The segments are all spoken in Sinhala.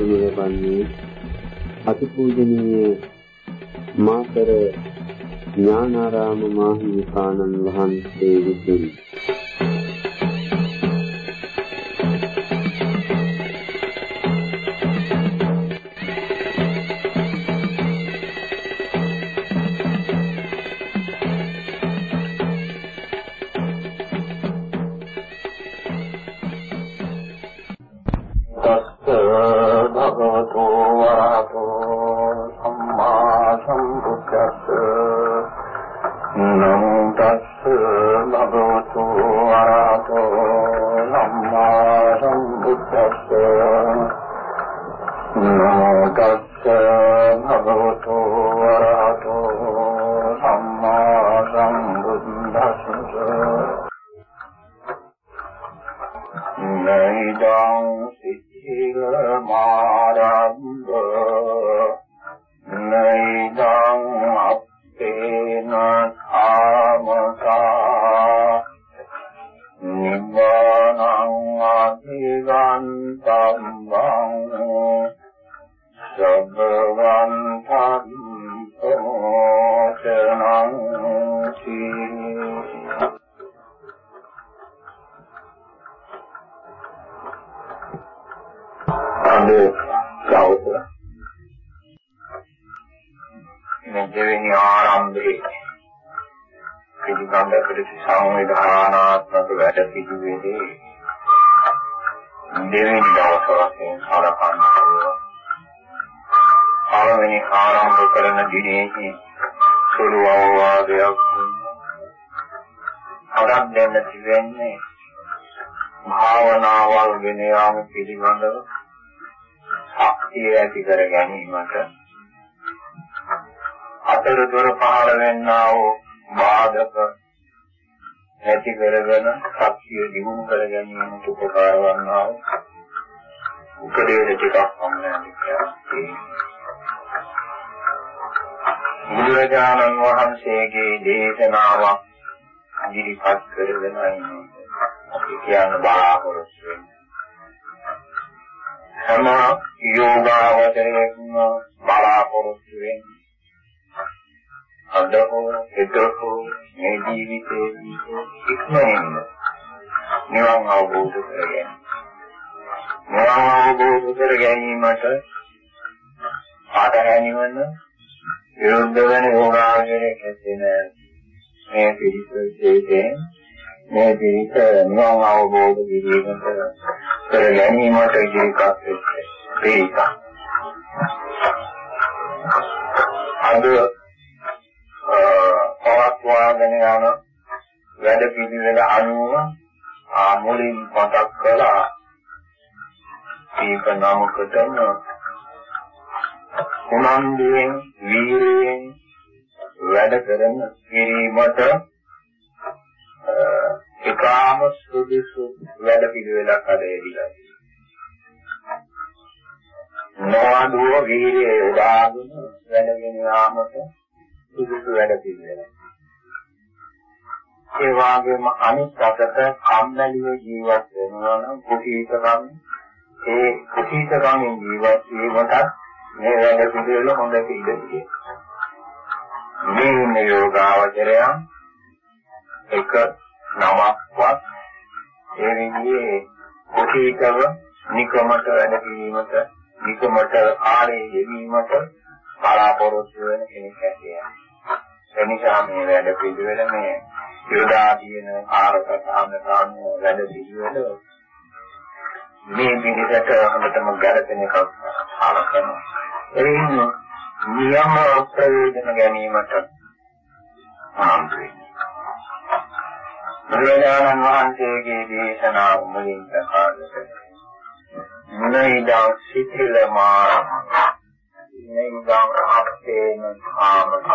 දේශනය වන්නේ අතිපූජනීය මාතර ඥානාරාම මාහිමිපාණන් වහන්සේ විසිනි. දිනෙහි සුළු අවවාදයක් අරන් දෙන්නට වෙන්නේ භාවනාවල් ගෙන යාම පිළිබඳව ශක්තිය ඇති කර ගැනීමට. අතරතුර පහළ වෙන්නා වූ බාධක ඇති කරගෙන ශක්තිය දිනු කර ගැනීමට උපකාර වන්නා වූ උපදේශ ටිකක් මම කියන්නේ බුදුරජාණන් වහන්සේගේ දේශනාවක් ඉදිරිපත් කරගෙන අපි කියන බලාපොරොත්තු වෙන්නේ සම යෝගාවචරයෙන් බලාපොරොත්තු වෙන්නේ අදෝ හිතෝ මේ ජීවිතේ ඉක්මනින් නිවන් අවබෝධ කරගන්න. නිවන් අවබෝධ කර ගැනීමට පාඩ ගැනීමන විරුද්ධ වෙන ඕනාගෙන කෙසේන මේ පිළිපෙළේදී මේ පිළිප නිවන් අවබෝධ කිරීමට කර ගැනීමට ජීවිතයක් පිළිප. අද පවත්වාගෙන යන වැඩ පිළිවෙල අනුව මුලින් මතක් කළා ඒක නමකටම කුණන්දුවෙන් වීරයෙන් වැඩ කරන කිරීමට ඒකාම සුදුසු වැඩ පිළිවෙලක් හදලා නොඅඩුව වීරිය යොදාගෙන වැඩ ගෙනාමට සුදුසු වැඩ පිළිවෙලක්. ඒ වගේම අනිත් අතට කම්මැලිව ජීවත් වෙනවා නම් කුසීතකම් ඒ කුසීතකම් ජීවත් වීමටත් මේ වැඩ පිළිවෙල හොඳට ඉඳී. මේ නියෝගාවචරයන් එක නමක්වත් ඒ විදිහේ කුසීකව නිකමට වැඩ කිරීමට නිකමට ආලේ යෙදීමට බලාපොරොත්තු වෙන කෙනෙක් ඇතියි. එනිසා මේ වැඩ පිළිවෙල මේ යෝදා කියන ආරක සාමකාමී වැඩ පිළිවෙල මේ විදිහට හැමතෙම ගැළපෙන එකක් ආරකනවා. එයින් නියම ප්‍රයෝජන ගැනීමට ආන්ත්‍රේ. බුදුරජාණන් වහන්සේගේ දේශනාව මුලින් ප්‍රකාශ මුනයිදා සිතිලමා නේදා අපේන කාමක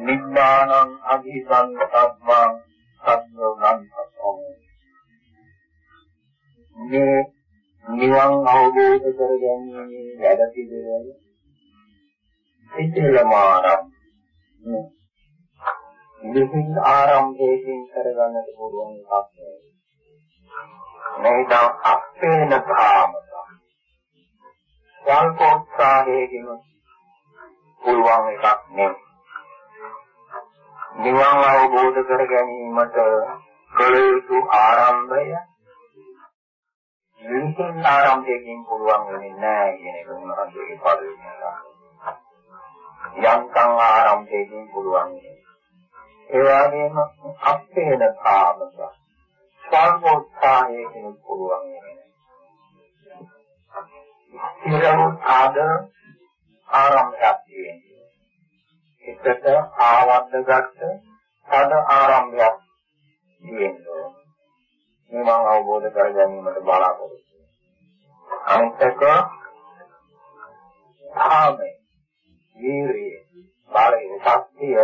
නිබ්බානං අභිසංකප්පං සත්‍යං සම්පතෝ මේ නිවන් අවබෝධ කරගන්නේ වැඩ පිළිවෙල. එතනම ආරම්භ. මෙහින් ආරම්භයෙන් කරගන්නට පුළුවන් එකක්. මේ දා අපේන කාම. සංකෝත්සාහයෙන් පුළුවන් එකක් නෙවෙයි. නිවන් අවබෝධ කර ගැනීමට කළ යුතු ආරම්භය විසින් ආරම්භයෙන් පුළුවන් වෙන්නේ නැහැ කියන එක උන්වහන්සේගේ පදවිය නිසා. යම්කම් ආරම්භයෙන් පුළුවන් ඒ වගේම අපේන කාමක ස්වල්පෝත්සාහයෙන් පුළුවන් වෙන්නේ. ඉරවුත් ආද ආරම්භයක් තියෙනවා. එකට ආවද්දගත්ත තද ආරම්භයක් තියෙනවා. නිවන් අවබෝධ කර ගැනීමට බලාපොරොත්තු. අනිත්ක ආමේ වීරිය බලය ශක්තිය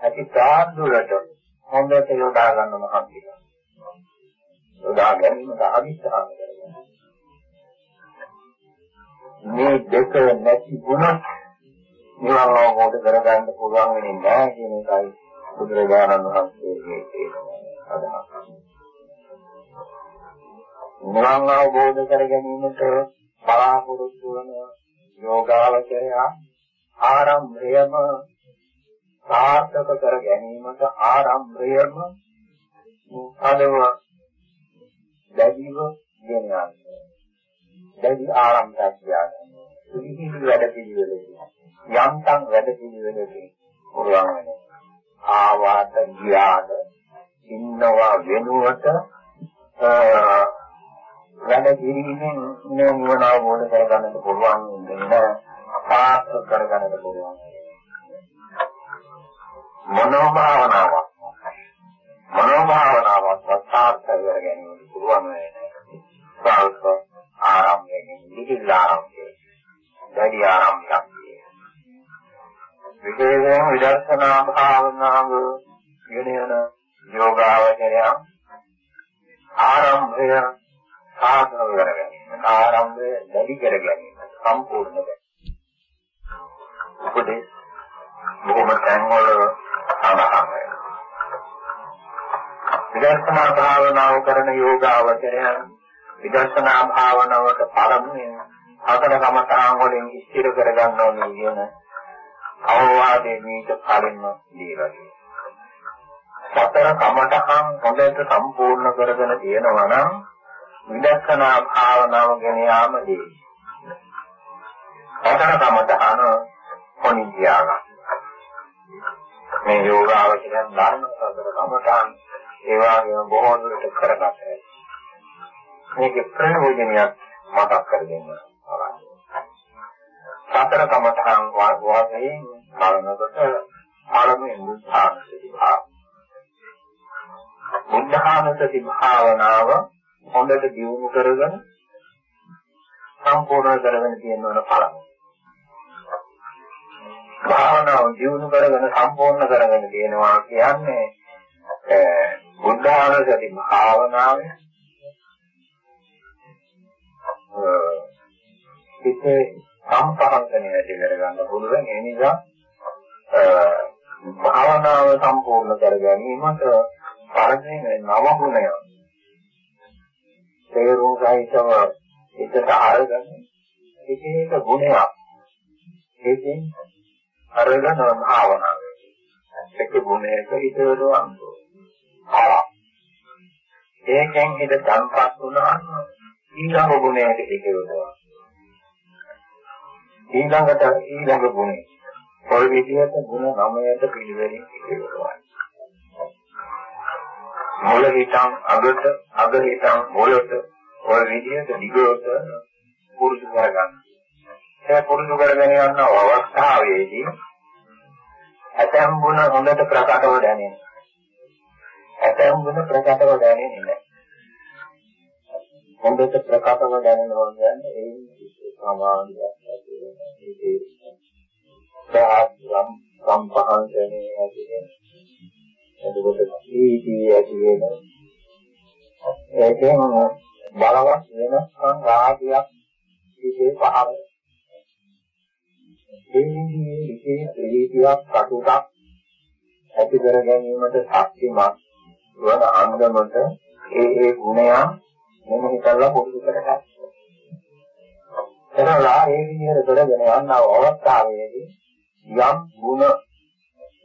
ඇති සාදුරට හොඳට යොදා ගන්න මහන්සිය. යොදා ගැනීමට අවිස්ථාන කරගන්න. මේ දෙක නැති වුණොත් නිවන් අවබෝධ කරගන්න පුළුවන් වෙන්නේ නැහැ කියන එකයි බුදුරජාණන් වහන්සේගේ අදහස. නිවන් අවබෝධ කර ගැනීමට බලාපොරොත්තු වන යෝගාවචරය ආරම්භයම සාර්ථක කර ගැනීමට ආරම්භයම අදව දැඩිව ගෙන යනවා. දැඩි ආරම්භයක් ගන්න. පිළිහිදි වැඩ පිළිවෙලදී යම්තම් වැඩ පිළිවෙලදී පුළුවන් වෙනවා. ආවාත ගියාද ඉන්නවා වෙනුවට වැඩ කිරීමෙන් නිවන අවබෝධ කරගන්නට පුළුවන් වෙන පාස්ස කරගන්නට පුළුවන් මනෝ භාවනාවක් මනෝ භාවනාවක් සාර්ථක කර ගැනීම පුළුවන් වෙන්නේ. සාල්ක ආරම්භයෙන් නිදිල ආරම්භය. වැඩි ආරම්භයක් විශේෂයෙන් විදර්ශනා භාවනාව ගෙන යන යෝගාවචරය ආරම්භය සාධන කර ගැනීම ආරම්භය වැඩි කර ගැනීම සම්පූර්ණ වෙනවා උපදේශ බොහොම තැන්වල සඳහන් විදර්ශනා භාවනාව කරන යෝගාවචරය විදර්ශනා භාවනාවට පළමුවෙන් හතර කමතාන් වලින් ස්ථිර කරගන්න ඕනේ කියන අවවාදයේ මේක කලින්ම දීලා සතර කමඨහං හොඳට සම්පූර්ණ කරගෙන තියෙනවා නම් විදර්ශනා භාවනාව ගැන යාමදී සතර කමඨහන කොණි තියාගන්න. මේ යෝගාවචරයන් ධර්ම සතර කමඨහන් ඒ වගේම බොහෝ දුරට කරගත මේකේ ප්‍රයෝජනයක් මතක් කර දෙන්න සතර කමඨහන් වාසයෙන් බලනකොට පළමුවෙන් බුද්ධානුස්සති භාව. බුද්ධානුස්සති භාවනාව හොඳට දියුණු කරගෙන සම්පූර්ණ කරගෙන තියෙනවන පළමුව. භාවනාව දියුණු කරගෙන සම්පූර්ණ කරගෙන තියෙනවා කියන්නේ බුද්ධානුස්සති භාවනාවේ හිතේ සම්පහන්කණය ඇති කරගන්න පුළුවන් ඒ නිසා භාවනාව සම්පූර්ණ කර ගැනීමට පරණේ නව ගුණය තේරුම් සහිතව එකට අරගෙන එක එක ගුණයක්. ඒකෙන් අරගෙන භාවනාව එක ගුණයක හිතවලුවන් ඒකෙන් හිත සංපත් වුණාම ඊළඟ ගුණයකට හිතවලුවා ඊළඟට ඊළඟ ගුණය. ඔය විදිහට ගුණ 9ට පිළිවෙලින් ඉතිරෙනවා. මුල හිතන් අගට අග හිතන් මුලට ඔය විදිහට දිගට පුරුදු කරගන්න. ඒ පුරුදු කරගෙන යන අවස්ථාවේදී ඇතැම් ගුණ හොඳට ප්‍රකටව දැනෙනවා. ඇතැම් ගුණ ප්‍රකටව දැනෙන්නේ නැහැ. හොඳට ප්‍රකටව දැනෙනවා කියන්නේ ඒ සමාධියක් ඇති වෙනවා. ඒකේ සාහම් සම්පහන්සනේ ඇති වෙනවා. එතකොට සීටි ඇති වෙනවා. ඒකෙන් බලවත් වෙනස්කම් රාගයක් විශේෂ පහළ එන්නේ විශේෂ ප්‍රීතියක් කටුටක් ඇති කර ගැනීමට ශක්තිමත් වන අංගමට ඒ ඒ ගුණයන් මෙන්න හිතලා පුරුදු කරගන්න. කරලා ඒ විදිහට කරගෙන යන අවස්ථාවේදී යම් ගුණ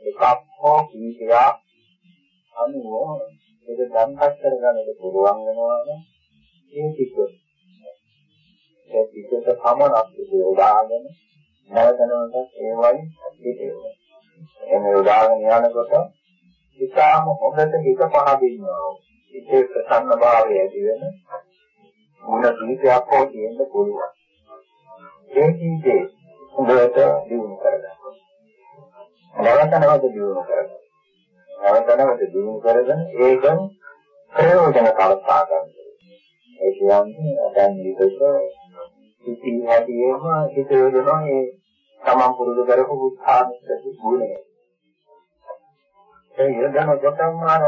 එකක් හෝ කීපයක් අනුව ඒක ධම්පත් කරගන්නට පුළුවන් වෙනවා නම් ඒ පිට ඒ පිටට පමණක් යොදාගෙන නැවතනකට ඒ වගේ පිටේනවා. එහෙම යොදාගෙන යනකොට ඉතාම හොඳට හිත පහදින්නවා. හිතේ ප්‍රසන්න භාවය ඇති වෙන මුණ කීපයක් හෝ තියෙන්න පුළුවන්. ඒ කීපේ හොඳට දියුණු කරගන්න. නැවත නැවත දියුණු කරගන්න. නැවත නැවත දියුණු කරගෙන ඒකෙන් ප්‍රයෝජන කල්පනා ගන්න. ඒ කියන්නේ දැන් විදක සිටි හැටියෙම හිත යොදනවා ඒ තමන් පුරුදු කරපු බුද්ධානුස්සති ගුණය. ඒ යොදන කොටම අර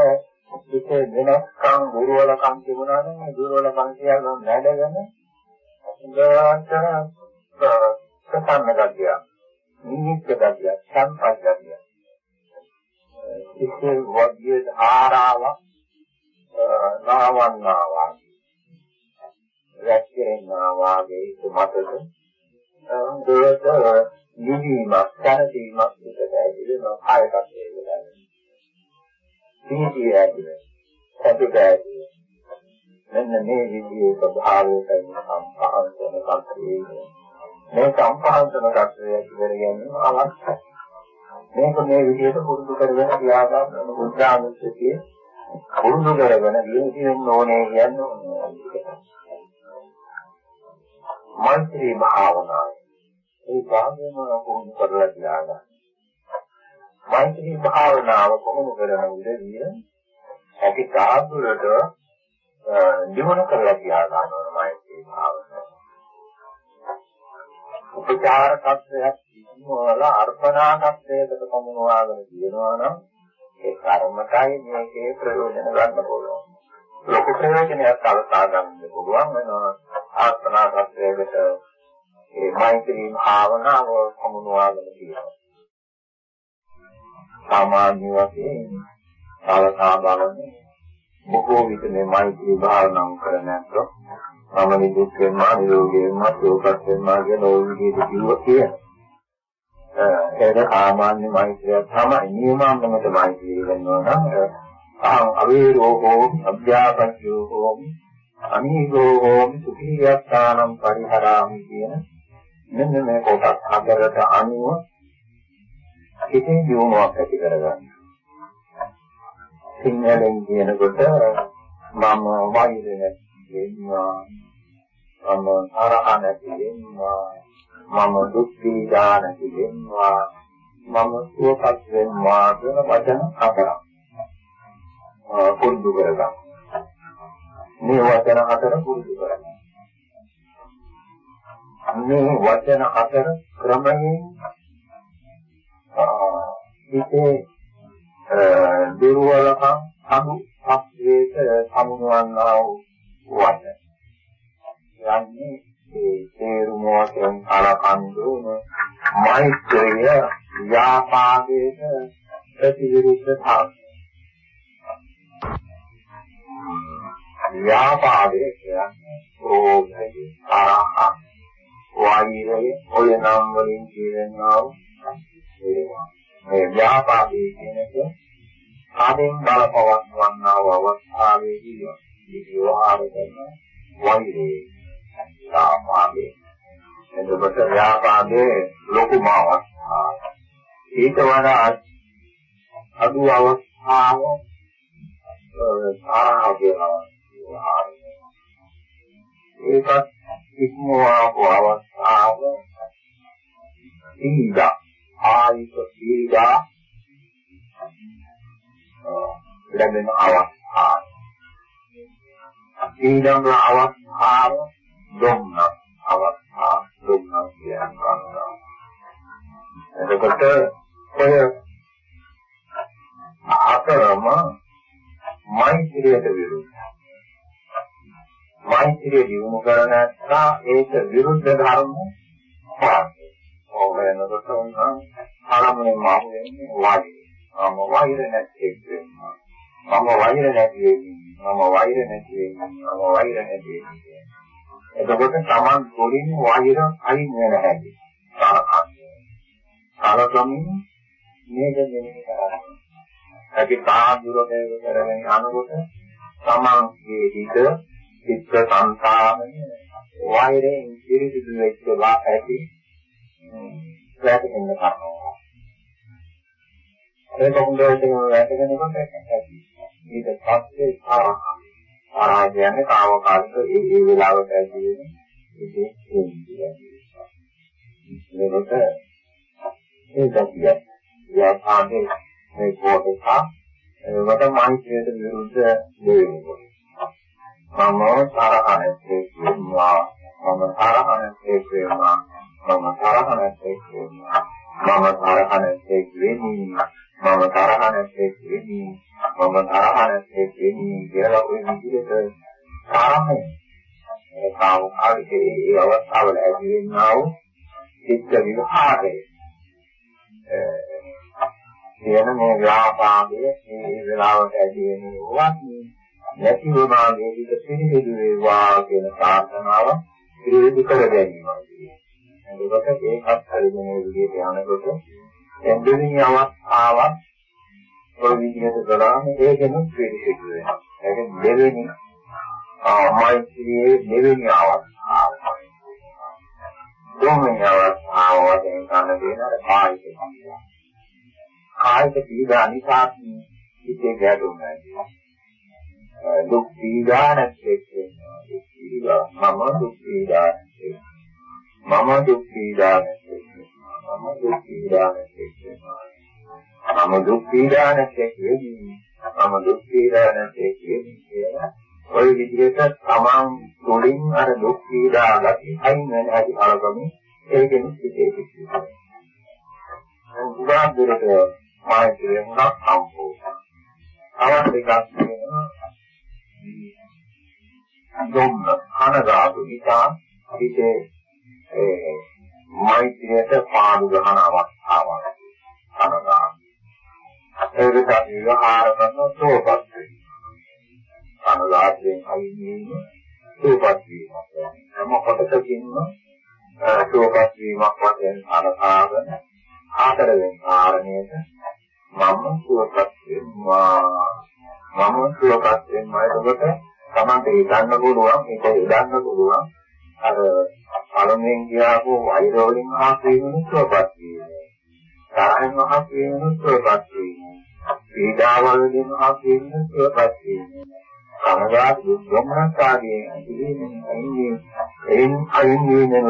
හිත වෙනස්කම් දුර්වලකම් තිබුණා නම් ඒ දුර්වලකම් කියලා නැඩගෙන ඉඳවන්ට ප්‍රසන්න ගතිය, නිමිත්ත ගතිය, සම්පත් ගතිය. ඉතින් වර්ගයේ ධාරාව නාවන්නවා රැස්කෙනවා වාගේ මතක දුරට නිවීමක් දැනීමක් විතර ඇතිවෙනවා කායකත් වේදනා. සීතිය ඇතිවෙනවා. සතුට ඇතිවෙනවා. මෙන්න මේ විදිහේ ස්වභාවයකයි සම්පහන්සන කර්තව්‍යය. මේ සම්පහන්සන කර්තව්‍යය ඉවර ගැනීම අවශ්‍යයි. මේක මේ විදිහට පුරුදු කරගෙන තියාගන්න බුද්ධානුස්සතිය පුරුදු කරගෙන ජීවිතෙන්න ඕනේ කියන්නේ මෛත්‍රී භාවනාව. ඒ භාවනාව පුරුදු කරලා තියාගන්න. මෛත්‍රී භාවනාව කොහොම කරන විදිහේ ඇති කාබුලට දිනන කරලා තියා ගන්නවා මෛත්‍රී භාවනාව. උපචාර tattයක් ඉක්මවල අර්පණා tattයකට පමුණවාගෙන කියනවා නම් ඒ කර්මකයි මේකේ ප්‍රයෝජන ගන්න පුළුවන්. ලොකු ප්‍රයෝජනයක් අවසා ගන්න පුළුවන් වෙනවා ආර්පණා tattයකට ඒ මෛත්‍රී භාවනාව පමුණවාගෙන කියනවා. සාමාන්‍ය වශයෙන් සලකා බලන්නේ බොහෝ විට මේ මෛත්‍රී භාවනාව කරන අතර මම නිදුක් වෙනවා නිරෝගී වෙනවා සුවපත් වෙනවා කියන ওই විදිහට කිව්ව කියන. ඒක සාමාන්‍ය මෛත්‍රිය තමයි නියමාන්තමට මෛත්‍රිය වෙනවා නම් අහං අවේරෝහෝ අභ්‍යාපච්චෝ අනිගෝ සුඛියත්තානම් පරිහරාමි කියන මෙන්න මේ කොටස් හතරට අනුව හිතේ දියුණුවක් ඇති කරගන්න. සිංහලෙන් කියනකොට මම වෛර නැතිවෙනවා මම තරහ නැතිවෙනවා මම දුක් පීඩා නැතිවෙනවා මම සුවපත් වෙනවා කියන වචන හතරක් පුරුදු කරගන්න. මේ වචන හතර පුරුදු කරගන්න. මේ වචන හතර ක්‍රමයෙන් හිතේ දුර්වලකම් අනු පස්වේත සමුනවන්නා වූ වචන. යන්නේ ඒ තේරුම වශයෙන් කලකන්දුන මෛත්‍රිය ව්‍යාපාදයට ප්‍රතිවිරුද්ධ භාව. ව්‍යාපාදයේ කියන්නේ ක්‍රෝධය, තරහ, වෛරය, ඔය නම් වලින් කියනවා ඒවා. මේ ව්‍යාපාදයේ කියනක ආදෙන් බලපවත්වන්නා වූ අවස්ථාවේදී විවහාර කරන වෛරේ ව්‍යාපාදේ එතකොට ව්‍යාපාදේ ලොකුම අවස්ථාව ඊට වඩා අඩු අවස්ථාව තරහගේ අවස්ථාව ඒකත් ඉක්මවා අවස්ථාව. ඉඳා ආයුෂ පීඩා ලැබෙන අවස්ථාව. ඊළඟ අවස්ථාව දුන්න අවස්ථාව දුන්න කියනවා. එතකොට ඔය අතරම මෛත්‍රියට විරුද්ධයි. මෛත්‍රිය දිනු කරන නැත්නම් ඒක විරුද්ධ ධර්ම පාඩේ. වෙනකොට උන්නම් පළමුවෙන්ම අහුවෙන්නේ වෛරය. ආම වෛර නැති වෙනවා. මම වෛර නැති වෙන්නේ. මම වෛර නැති වෙන්නේ. මම වෛර නැති වෙන්නේ. එතකොට Taman පොලින් වෛර අයින් වෙන හැටි. සාරකමින් මේක දෙන්නේ කරන්නේ. ඇති කාදුරදේව කරගෙන අනුගත Tamanගේ හිත චිත්ත සංකාමය වෛරයෙන් පිරිසිදු වෙච්ච වා ඇති වැටෙන්න කරනවා. ඒක හොඳටම වැටෙනකොට ඇති. ඊට පස්සේ ආරහා. ආරහා කියන්නේ කාමකාරක ඒ ඒ වෙලාවට ඇති වෙන ඉතින් මේකට ඒ ගැතිය. ව්‍යාපාදේ මේ කොටස මට මානසිකයට විරුද්ධ දෙවෙනි මම තරහනේ කියනවා මම තරහනේ කියනවා මම තරහනේ කියනවා මම තරහනේ කියනවා මම තරහ නැත්තේ වෙමි මම තරහ නැත්තේ වෙමි කියලා ඔය විදිහට තරහයි ඒ කාමකාරී ඒ අවස්ථාවල ඇති වෙනා වූ චිත්ත විහාරය කියන මේ ව්‍යාපාදයේ මේ වෙලාවට ඇති වෙනවා නැති වුණා මේ විදිහ පිළිහිදු වේවා කියන ප්‍රාර්ථනාව පිළිහිදු කර ගැනීම. එතකොට ඒකත් හරියන විදිහට යනකොට දෙවෙනි අවස්ථාවක් ඔය විදිහට කළාම ඒකෙනුත් පිළිසිදු වෙනවා. ඒක දෙවෙනි ආමයිතියේ දෙවෙනි අවස්ථාව. තුන්වෙනි අවස්ථාව වශයෙන් ගන්න දෙන කායික සංඥා. කායික පීඩා නිසා හිතේ ගැටුමක් දුක් පීඩා නැත්තේ දුක් පීඩා මම දුක් පීඩා මම දුක් පීඩා මම දුක් පීඩා නැත්තේ මම දුක් පීඩා නැත්තේ කියන්නේ මම දුක් පීඩා නැත්තේ කියන්නේ ඔය විදිහට තමන් තුළින් අර දුක් පීඩා ගැටි අයින් වෙන හැටි අරගමු ඒකෙන් සිටේ සිටිනවා. උදාහරණයක් මායිකෙන් නක්කම්පෝ අවශ්‍ය එකක් තියෙනවා. දුම් අනගාතු නිසා හිතේ ඒ මෛත්‍රියට පාඩු ගන්න අවස්ථාවක් අනගා ඒකට විවහාර කරන සෝපත් අනගායෙන් අයින් සෝපත් වීම හැම කොටසකින්ම සෝපත් වීමක් වශයෙන් අරකාගෙන ආතරෙන් කාරණයට මම සුවපත් වෙනවා. මම සුවපත් වෙනවා. එතකොට තමන්ට හිතන්න පුළුවන් ඒක ඉදන්න පුළුවන්. අර පළමුවෙන් කියආපු වෛර වලින් මහත් වීමන සුවපත් වීම. තරහෙන් මහත් වීමන සුවපත් වීම. පීඩාවල් වලින් මහත් වීමන සුවපත් වීම. කනගාට දුක්ඛමනස් ආදී ඇතිවීමෙන් අයින් එයින් අයින් වීමෙන්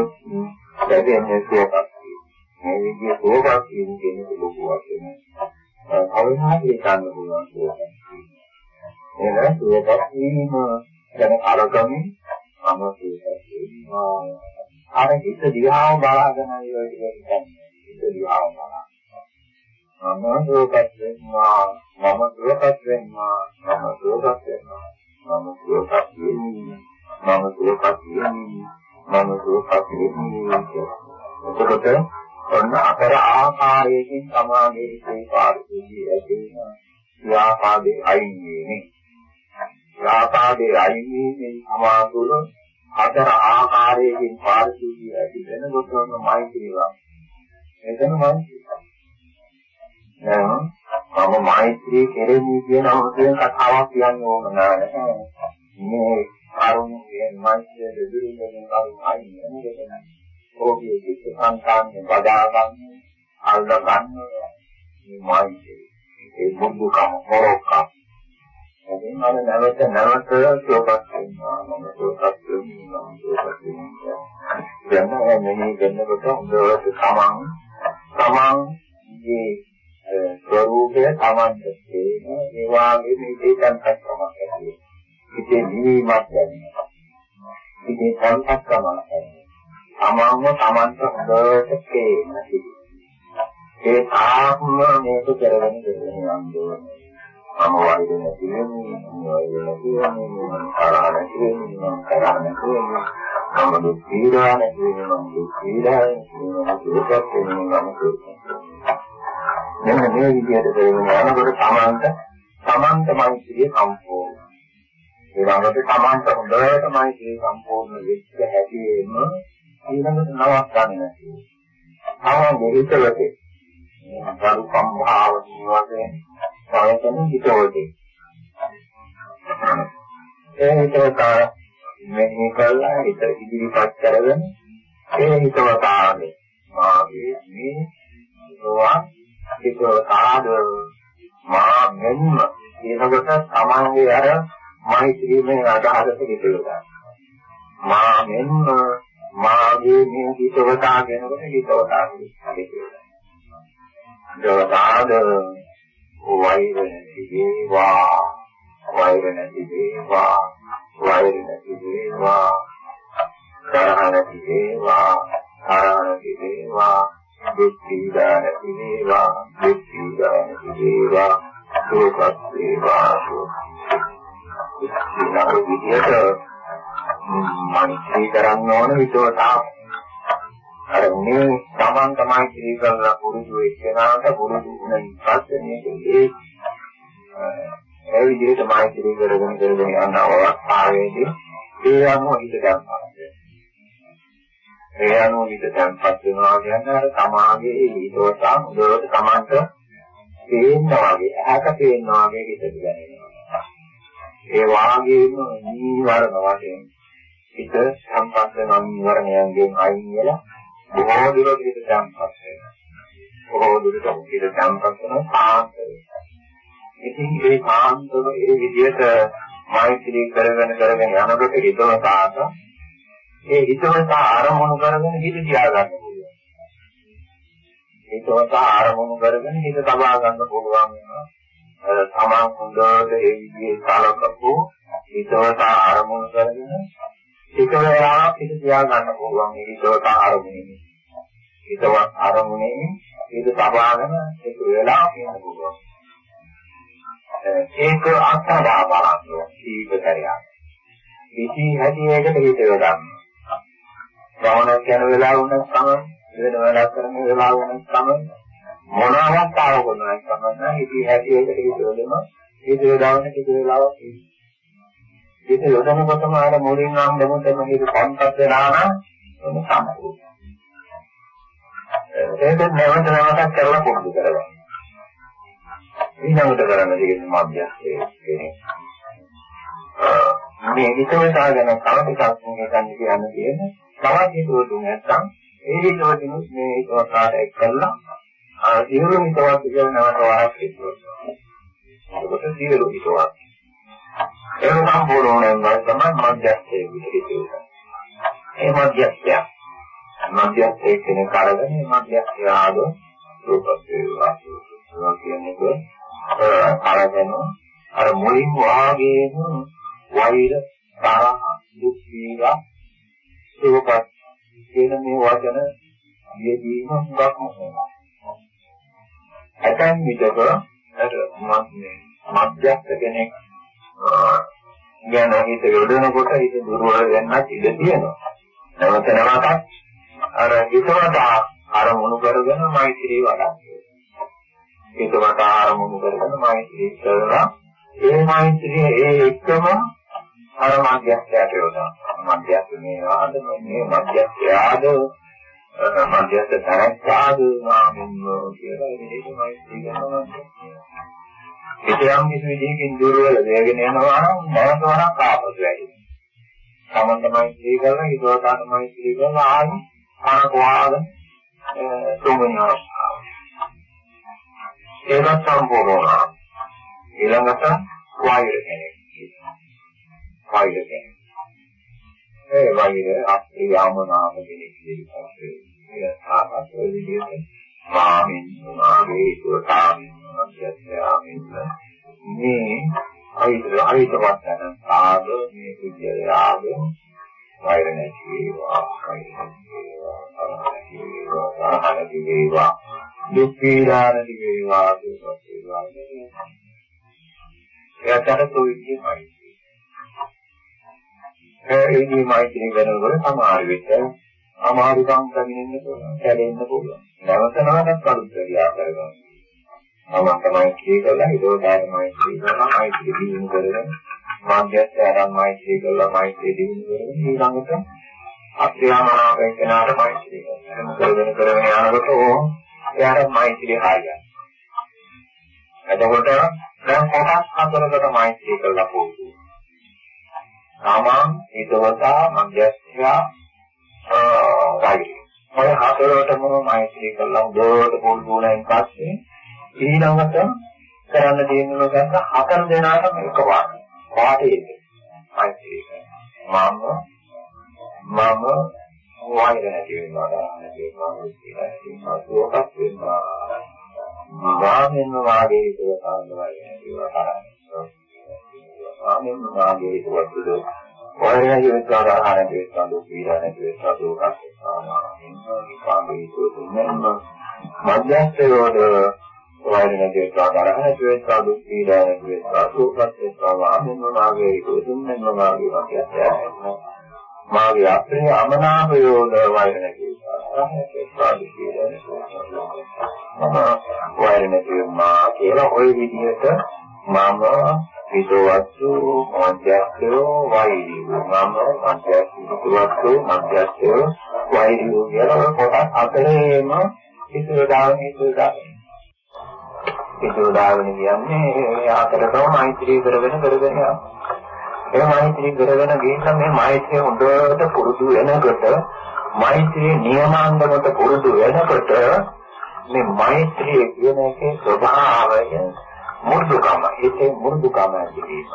ලැබෙන්නේ සුවපත් වීම. මේ විදිහේ සුවපත් වීම කියන ලොකු වචන. අවධානය ගන්න පුළුවන් සුවපත් වීම. එන සුවපත් වීම ගැන අරගමින් මම සුවපත් වෙනවා. අර හිත දිහාම බලාගෙන ඉවර කියන්නේ. හිත දිහාම බලන්න. මම සුවපත් වෙනවා. මම සුවපත් වෙනවා. මම සුවපත් වෙනවා. මම සුවපත් වෙන්නේ. මම සුවපත් වෙන්නේ. මම සුවපත් වෙන්නේ. එතකොට ඔන්න අතර ආකාරයකින් සමාගයේ හිතේ පාරිශුද්ධිය ඇති වෙනවා. ව්‍යාපාදේ අයින් වෙන්නේ. ව්‍යාපාදේ අයින් වෙන්නේ සමාතුල හතර ආකාරයකින් පාරිශුද්ධිය ඇති වෙනකොට මෛත්‍රියවා. එතන මෛත්‍රිය. දැන් මම මෛත්‍රී කෙරෙමි කියන අවශ්‍යම කතාවක් කියන්න ඕන නෑ. මේ අරුණේ මෛත්‍රිය දෙවියන් කරුණායි නේද? ඕකේ කිසි සංකාන්නේ බදා ගන්න, අල්ල ගන්න මේ මෛත්‍රිය. ඒ බුදුකම හොරකම් එදින් මම නැවත නැවත සෝපත් වෙනවා. මම සෝපත් වෙනවා. සෝපත් වෙනවා. දැන් මෙහි දෙන්නකොට හොඳට තමන් තමන්ගේ ස්වરૂපය තමන්ට තේරෙන ඒ වාගේ මේ සංකල්පයක් ඇති ඉතින් නිවීමක් දැනෙනවා. ඉතින් සංකල්පයක් තමන්ව තමන්ට හොඳට තේරෙන ඒ ආත්ම මේක කරගෙන දෙන්නේ නම් මම වෛර නැති වෙන්නේ මම වෛර නැති වෙන්නේ මම කරා නැති වෙන්නේ මම කරා නැති වෙන්නේ මම දුක් පීඩා නැති වෙන්නේ මම දුක් පීඩා නැති වෙන්නේ දුකක් වෙන්නේ මම දුක් මෙන්න මේ විදිහට කරගෙන යනකොට තමන්ට සමන්ත මෛත්‍රිය සම්පූර්ණ. ඊළඟට සමන්ත හොඳට මෛත්‍රිය සම්පූර්ණ වෙච්ච හැටිම ඊළඟට නවත්තන්නේ නැති. ආව මොහිතවතේ. මේ කරුකම් භාවනිය වශයෙන් සායතන හිතවතේ. ඒ හිතවතා මෙහි කළා හිත ඉදිරිපත් කරගෙන ඒ හිතවතානේ මාගේ මේ සෝවාන් හිතවතාද මා මෙන්න කියනකොට තමන්ගේ අර මෛත්‍රීමේ අදහසට හිතෙලා මා මෙන්න මාගේ මේ හිතවතා කියනකොට හිතවතා හිතෙලා දවතාද වෛර නැති වේවා වෛර නැති වේවා වෛර නැති වේවා තරහ නැති වේවා තරහ නැති වේවා දුක් පීඩා නැති වේවා දුක් පීඩා නැති වේවා දුකත් වේවා ඊළඟ විදියට මනිතී කරන්න ඕන විතෝතා අර මේ තමන් තමයි ශ්‍රී කරලා පුරුදු වෙච්චනාට පුරුදු වුණින් පස්සේ මේක ඒ ඒ විදිහට මෛත්‍රී කරගෙන කරගෙන යන අවස්ථාවේදී ඒ අනුව හිත ගන්නවා. ඒ අනුව හිත දැන්පත් වෙනවා කියන්නේ අර සමාගයේ ඊටවසා මුදවට තමන්ට පේනවා වගේ ඇහැට පේනවා වගේ හිතට දැනෙනවා. ඒ වාගේම නීවරණ වශයෙන් හිත සම්පත් වෙන නීවරණයන්ගෙන් අයින් වෙලා බොහෝ දුරට හිත දැන්පත් වෙනවා. බොහෝ දුරට හිත දැන්පත් වෙනවා සාන්ත වෙනවා. ඉතින් ඒ කාන්තව ඒ විදිහට මෛත්‍රී කරගෙන කරගෙන යනකොට හිතවතාට ඒ හිතවත ආරමුණු කරගෙන හිත තියාගන්න පුළුවන්. හිතවත ආරමුණු කරගෙන හිත තබා ගන්න පුළුවන් වෙනවා. තමන් හොඳට ඒ විදිහේ කාලකප්පු හිතවත ආරමුණු කරගෙන එක වෙලාවක් හිත තියාගන්න පුළුවන් මේ හිතවත ආරමුණේ. හිතවත් ආරමුණේ හිත තබාගෙන එක වෙලාවක් ඉන්න පුළුවන්. ඒක අත්දා බලන්න ජීවිතය. ඉති හැටියකට හිත යොදන්න. භවනක් යන වෙලාව වුණත් තමයි වෙන වැඩක් කරන වෙලාව වුණත් තමයි මොන අවස්ථාවක වුණත් තමයි ඉති හැටියකට හිත යොදම හිත යොදවන්න කිසි වෙලාවක් හිත යොදනකොටම අර මුලින් නම් දෙමුතම හිත කොන්ටක්ට් වෙනා නම් සම්පූර්ණ. ඒක නැවත නැවතත් කරලා පුරුදු කරගන්න. ඊළඟට කරන්න තියෙන මධ්‍යස්ථයේ කියන්නේ මේ හිතවතා ගැන තව ටිකක් මේ ගන්න කියන්න තියෙන තවත් හිතවතුන් නැත්නම් ඒ හිතවතුන් මේ හිතවතාට එක් කරලා ආ සියලු හිතවත් කියන නවට වරක් හිතවතුන්. ඒකට සියලු හිතවත්. ඒක සම්පූර්ණ වෙනවා තමයි මධ්‍යස්ථයේ විදිහට. ඒ මධ්‍යස්ථය. මධ්‍යස්ථයේ කියන කාරණේ මධ්‍යස්ථය ආද රූපස්සේ වාසය කියන්නේ අරගෙන අර මුලින් වාගේම වෛර තරහ දුක් පීඩා සුවපත් කියන මේ වචන යෙදීම හුඟක් මොනවා? ඇතන් විටක අර මධ්‍යස්ථ කෙනෙක් ගැන හිත යොදනකොට හිත දුර්වල වෙන්නත් ඉඩ තියෙනවා. නැවත නැවතත් අර හිතවට අරමුණු කරගෙන මෛත්‍රී වඩන්න. ඒකවට ආරමුණු කරගෙන මෛත්‍රී කරලා ඒ මෛත්‍රිය ඒ එකම අර මධ්‍යස්ථයට යොදා මධ්‍යස්ථ මේ ආද මේ මධ්‍යස්ථය ආද මධ්‍යස්ථ තරක්කාද නාමින් කියලා ඒක මෛත්‍රී කරනවා. ඒකයන් කිසි විදිහකින් දුර්වල දෙයගෙන යනවා නම් නැවත වරක් ආපසු වැඩි. සමන්ත මෛත්‍රී කරලා හිතවතාන මෛත්‍රී කරලා ආයි අනකවාගෙන තුන්වෙනි අවස්ථාව. ඒවත් සම්පූර්ණ වුණා. ඊළඟට වෛර කෙනෙක්. වෛර කෙනෙක්. ඒ වෛර අප්‍රියම නාම කෙනෙක් විදිහට ඒ සාපත් විදිහට මාමින් මාගේ සුවතාමින් අධ්‍යත්‍යමින් මේ අයිත අයිතවත් යන සාද මේ කුජලයාග වෛර නැති වේවා වෛර නැති වේවා අරහණති වේවා අරහණති වේවා දුක් පීඩානති වේවා දුක් වේවා එයාට කොවිදීමයි ඒ ඉදීමයි කියන වෙනකොට සමහර විට අමාරුකම් කමිනෙන්න පුළුවන් කැඩෙන්න පුළුවන්. නැවත නැවතත් අලුත් ක්‍රියා කරගන්න මම තමයි කීකලා හිතෝදාර මෛත්‍රී කරනවා මෛත්‍රී දිනු කරගෙන මාධ්‍යස්ථ ආරම් මෛත්‍රී කරලා මෛත්‍රී දිනු කරගෙන ඊළඟට අප්‍රියමනාපේ කෙනාට මෛත්‍රී කරනවා. කරගෙන කරගෙන යනකොට ඕ එයාට මෛත්‍රී හරියයි එතකොට දැන් කොටස් හතරකට මෛත්‍රී කරලා පොදු සාමාන් හිතවතා මධ්‍යස්ථයා වගේ ඔය හතරටම මෛත්‍රී කරලා උදේට පොල් දුණෙන් පස්සේ ඊළඟට කරන්න තියෙන ලෝකයන් හතර දෙනාටම එකපාර පාඩේද මෛත්‍රී මම මම වෛර නැති වෙනවා නැති වෙනවා කියලා සුවපත් වෙනවා. මානෙන් වාගේ ඒක සාන්දවයි නැතිව කරන්නේ මානෙන් වාගේ ඒක වතුද වෛරය යොදා ආහාර දෙන්න දුක් පීඩා නැති වෙනවා දුකක් වෙනවා මධ්‍යස්ථයෝද වෛර නැති වෙනවා ගරහ නැති වෙනවා දුක් පීඩා නැති වෙනවා සුවපත් වෙනවා වාමෙන්ම මාගේ දුන්නෙන්ම මාගේ වාක්‍යය මාගේ අපේ අමනාපයෝද වෛර නැති වෙනවා වෛර නැති වෙනවා කියලා ওই විදිහට මම හිතවත්තු මධ්‍යස්ථයෝ වෛරිය මම මධ්‍යස්ථයෝ මධ්‍යස්ථයෝ වෛරිය කියලා කොටස් හතරේම ඉස්සර දාගෙන ඉස්සර දාගෙන පිටුදාගෙන කියන්නේ ආතරතම මෛත්‍රී කරගෙන කරගෙන යනවා. ඒ මෛත්‍රී කරගෙන ගිහින් මේ මෛත්‍රිය හොඳට පුරුදු වෙනකොට මෛත්‍රී නියමාංගමට පුරුදු වෙනකොට මේ මෛත්‍රිය කියන එකේ ස්වභාවය මුරුදුකම ඒකේ මුරුදුකම ඇතිවීම.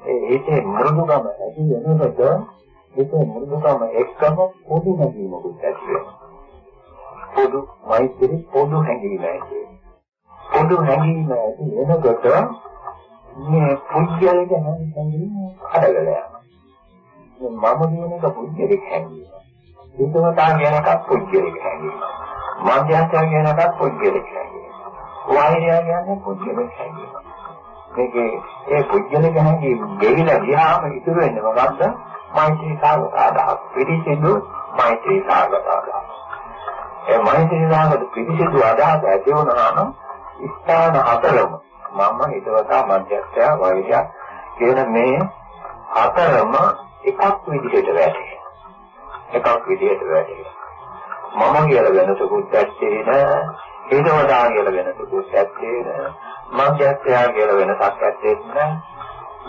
ඒකේ මුරුදුකම ඇති වෙනකොට ඒකේ මුරුදුකම එක්කම පොදු නැගීමකුත් ඇති වෙනවා. පොදු මෛත්‍රී පොදු හැඟීම ඇති පොදු හැඟීම ඇති වෙනකොට මේ පුද්ගලයාගේ හැඟීම හදලා යනවා. මම කියන එක පුද්ගලික හැඟීම. විදවතා කියන එකත් පුද්ගලික හැඟීම. මාධ්‍යස්ථ කියන එකත් පුද්ගලික හැඟීම. වෛරය කියන්නේ පුද්ගලික හැඟීම. මේකේ ඒ පුද්ගලික හැඟීම ගෙවිලා ගියාම ඉතුරු වෙන්නේ මොකද්ද? මෛත්‍රී සාගත අදහස්. පිටිසිදු මෛත්‍රී සාගත අදහස්. ඒ මෛත්‍රී සාගත පිටිසිදු අදහස් ඇති වුණාම ස්ථාන හතරම මම හිතවතා මධ්‍යස්ථය වෛරය කියන මේ හතරම එකක් විදිහට වැටේ. එකක් විදිහට වැටේ. මම කියලා වෙනසකුත් ඇත්තේ නෑ. හිතවතා කියලා වෙනසකුත් ඇත්තේ නෑ. මධ්‍යස්ථය කියලා වෙනසක් ඇත්තේ නෑ.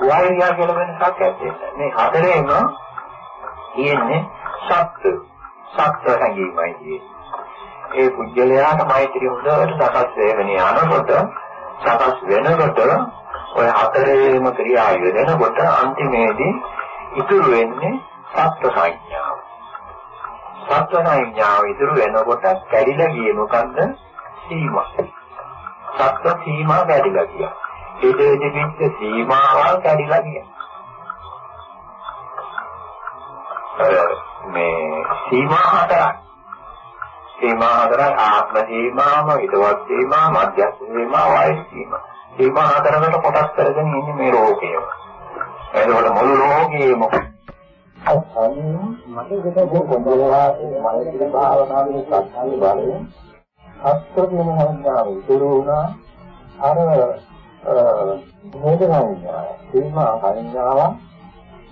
වෛරය කියලා වෙනසක් ඇත්තේ නෑ. මේ හතරේම තියෙන්නේ සත්‍ය සත්‍ය හැඟීමයි තියෙන්නේ. ඒ පුජ්‍යලයාට මෛත්‍රිය හොඳට සකස් වෙගෙන යනකොට සකස් වෙනකොට ඔය හතරේම ක්‍රියා යෙදෙනකොට අන්තිමේදී ඉතුරු වෙන්නේ සත්‍ය සංඥාව. සත්‍ය සංඥාව ඉතුරු වෙනකොට කැඩිලා ගියේ මොකද්ද? සීමා. සත්‍ය සීමා කැඩිලා ගියා. ඒ දෙවිච්ච සීමාවල් කැඩිලා ගියා. මේ සීමා හතරක් සීමා හතරක් ආත්ම සීමාම, ඊටවත් සීමා, මධ්‍යස්ථ සීමා, වායු සීමා. සීමා හතරකට කොටස් කරගෙන ඉන්නේ මේ ලෝකයම. එතකොට මුළු ලෝකයේම මට දෙක පොඩ්ඩක් මනසේ භාවනාවේ සත්‍යය බලයෙන් අස්තෝම හොඳාව ඉතුරු වුණා අර මොදරන්නේ සීමා කන්‍යාව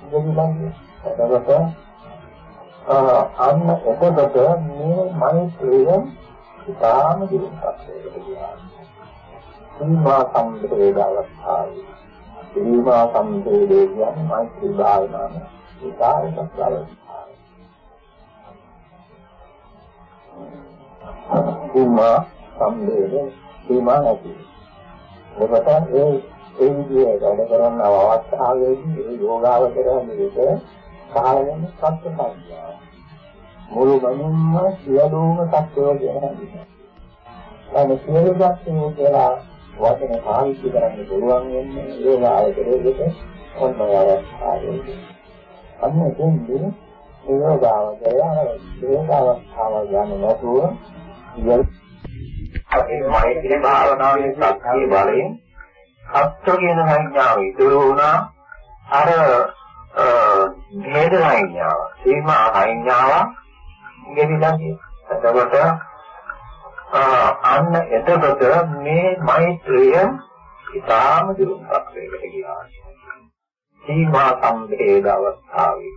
දෙවිලන්නේ එතකොට අන්න එතකොට මේ මෛත්‍රිය ඉතාම දියුණුවක් වෙනවා. සීමා සම්පේදාවස්ථාවයි. සීමා සම්පේදේ කියන්නේ මෛත්‍රී භාවනාව. ඉතාලක බලයි. සීමා සම්පේදේ සීමා නැති. ඔබට ඒ ඒ විදිහට වැඩ කරන අවස්ථාවේදී ඒ යෝගාවචරය විදිහට කාලයෙන් සත්‍ය සංඥා මුළු මනින්ම සියලුම සත්‍යෝ කියන හැඟීම. අනේ සියලු සත්‍යෝ කියලා වචන පාවිච්චි කරන්න පුළුවන් වෙන්නේ ඒ ආයතනයේදී ඔන්න අවස්ථාවේ. අන්න එතෙන්දී නිරෝධාවචරය නිරෝධාවස්ථාව යන්නේ නැතුව ඉවර අපේ මෛත්‍රී භාවනාවේ ශක්තිය බලයෙන් සත්‍ය කියන සංඥාව ඉතුරු වුණා අර භේද සංඥාව සීමා සංඥාව ගෙවිලා එතකොට අන්න එතකොට මේ මෛත්‍රිය ඉතාම දියුණුවක් වේකට ගියා. සීමා සම්භේද අවස්ථාවේ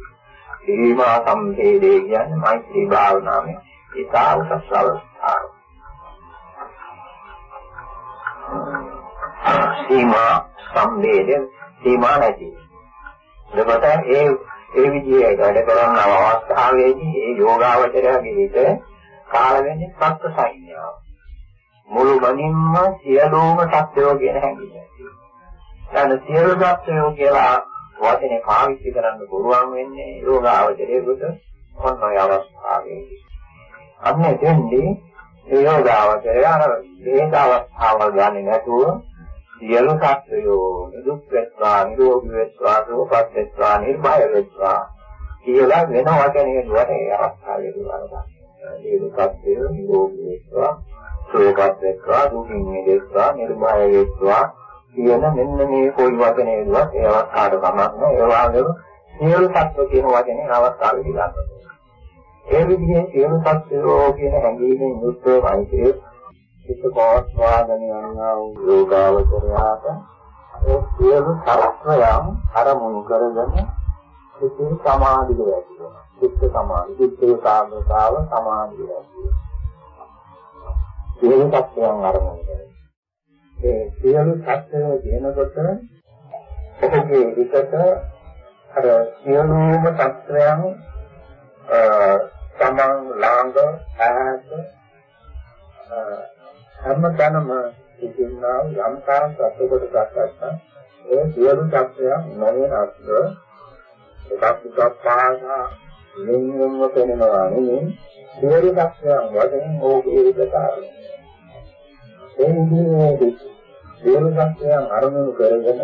සීමා සම්භේදේ කියන්නේ මෛත්‍රී භාවනාවේ ඉතා උසස් අවස්ථාව. සීමා සම්භේද සීමා නැති. එතකොට ඒ ඒ විදිහේ වැඩ කරන අවස්ථාවේදී ඒ යෝගාවචරයේ හිත කාල වෙන්නේ සත්‍ය සංඥාව. මුළු මනින්ම සියලුම සත්‍යෝ කියන හැඟීම. දැන් සියලු සත්‍යෝ කියලා වචනේ පාවිච්චි කරන්න පුළුවන් වෙන්නේ යෝගාවචරයේකට මොන ඔය අවස්ථාවේදී. අන්න එතෙන්දී ඒ යෝගාවචරය අර මේක අවස්ථාවල් ගන්නේ නැතුව සියලු සත්‍යෝ දුක් වෙත්වා නිරෝගී වෙත්වා සුවපත් වෙත්වා නිර්භය වෙත්වා කියලා වෙන වචනේ දුවට ඒ අවස්ථාවේදී වරදක්. ඒ දුක් සත්‍යෝ නිරෝගී වෙත්වා සුවපත් වෙත්වා දුකින් මිදෙත්වා නිර්භය වෙත්වා කියන මෙන්න මේ කොයි වචනේදවත් ඒ අවස්ථාවට කමක් නැහැ. ඒ වගේම සියලු සත්ව කියන වචනේ අවස්ථාවේදී ගන්නවා ඒ විදිහේ සියලු සත්වෝ කියන හැඟීමෙන් යුක්තව මෛත්‍රිය සිත පවත්වාගෙන යනවා යෝගාවචරයාට ඒ සියලු සත්වයන් අරමුණු කරගෙන සිතේ සමාධිය ඇති වෙනවා චිත්ත සමාධි චිත්තේ සාධකාව සමාධිය ඇති වෙනවා සියලු සත්‍යයන් අරමුණු කරගෙන ඒ සියලු සත්‍යය කියනකොට ඔහුගේ විකට අර සියලුම සත්‍යයන් තමන් ළඟ ඈත හැමතැනම සිටිනා යම් තාක් සත්‍යකට ගත්තා ඒ සියලු සත්‍යයන් නොවෙනස්ව එකක් එකක් පාසා මෙන්නම පෙනෙනවා නෙමෙයි. සියලු සත්‍යයන් වශයෙන් ඕකේ විකාරය ඒ විදිහේ සියලු සත්‍යයන් අරමුණු කරගෙන